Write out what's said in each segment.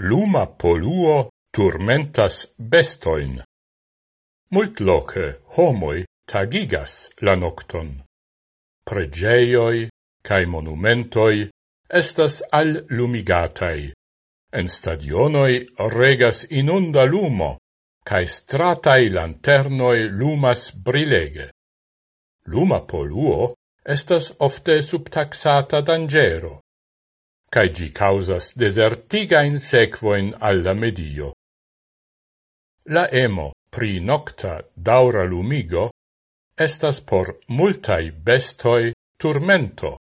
luma poluo turmentas bestoin. Mult loce homoi tagigas la nocton. Pregeioi cae monumentoi estas al lumigatai. En stadionoi regas inunda lumo, cae stratai lanternoi lumas brilege. Luma poluo estas ofte subtaxata dangero cae gi causas desertigain sequoin alla medio. La emo pri nocta daura lumigo estas por multai bestoi turmento.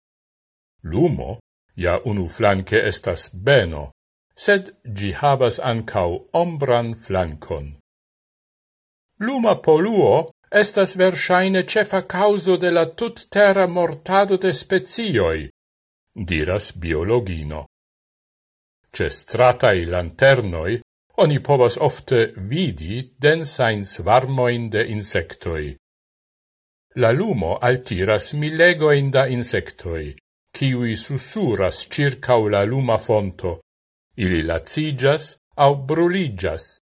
Lumo, ja unu flanque estas beno, sed gi havas ancau ombran flancon. Luma poluo estas versaine cefa causo de la tut terra mortado de spezioi, diras biologino. Ce stratai lanternoi oni povas ofte vidi densain svarmoin de insectoi. La lumo altiras milegoin da insectoi, kiwi susuras circau la luma fonto. Ili lacigas au bruligas.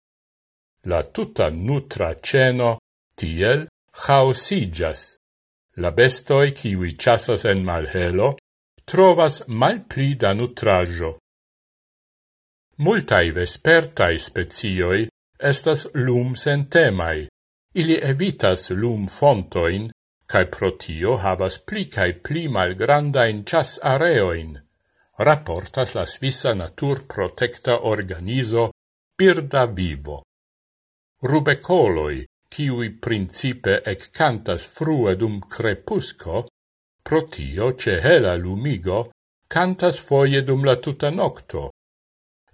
La tuta nutra ceno tiel chaosigas. La bestoi kiwi chasas en malhelo trovas malpli da nutrajo. Multai vespertai spezioi estas lum sentemai. Ili evitas lum fontoin, cae protio havas pli cae pli malgrandain chas areoin, rapportas la Svissa Natur Protecta Organizo Birda Vivo. Rubecoloi, kiui principe ec cantas frue dum crepusco, Pro tio ce hela lumigo cantas foie dum la tuta nocto.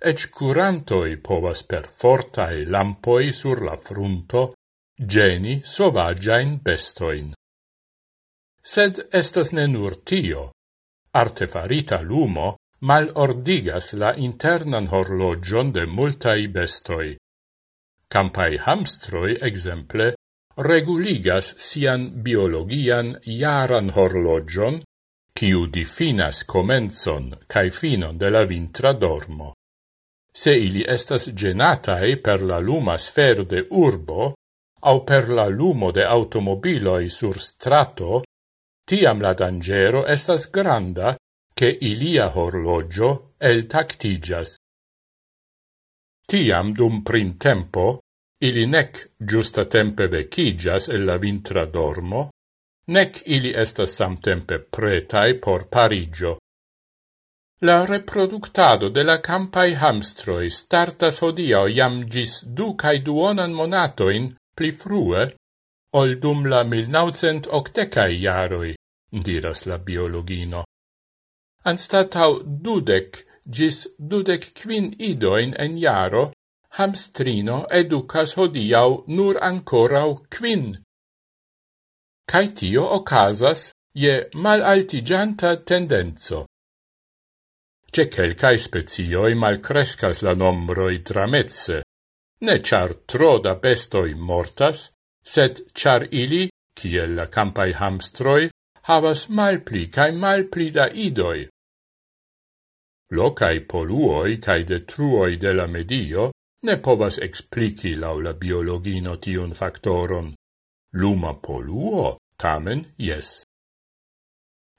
Ec curantoi povas per fortae lampoi sur la frunto geni sovagiain bestoin. Sed estas ne nur tio. Artefarita lumo mal ordigas la internan horlogion de multai bestoi. Campai hamstroi exemple reguligas sian biologian jaran horlogion, quiu difinas comenzon cae finon de la vintra dormo. Se ili estas genatae per la luma sfero de urbo, au per la lumo de automobiloi sur strato, tiam la dangero estas granda che ilia horlogio el tactigas. Tiam dum printempo Ili nec giusta tempe vecigas el la vintra dormo, nec ili estas samtempe pretai por parigio. La reproductado de la campai hamstroi startas hodio jam gis du cae duonan monatoin pli frue, ol dum la 1980-ai jaroi, diras la biologino. Anstatau dudec gis dudec quin idoin en jaro, hamstrino educas hodiau nur ancorau quin. Cai tio ocasas je malaltigianta tendenzo. Ce quelcae spezioi malcrescas la nombroi tramezze, ne char tro da bestoi mortas, sed char ili, kiel la campai hamstroi, havas malpli cae malpli da idoi. Locae poluoi cae detruoi de la medio ne povas explici lau la biologino tiun factoron. Luma poluo, tamen, yes.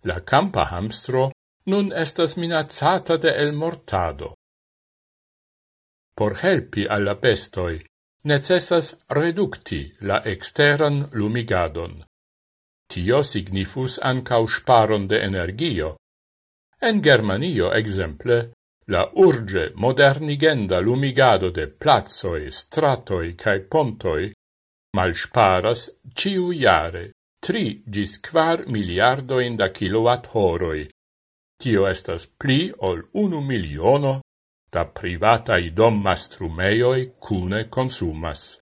La campa hamstro nun estas minacata de el mortado. Por helpi alla bestoi, necessas reducti la exteran lumigadon. Tio signifus ancau sparon de energio. En Germanio, exemple, la urge modernigenda lumigado de plazoi, stratoi cae pontoi malsparas ciu iare tri gis quar miliardoin da kilowatt horoi. Tio estas pli ol unu miliono da privatai dom mastrumeioi cune consumas.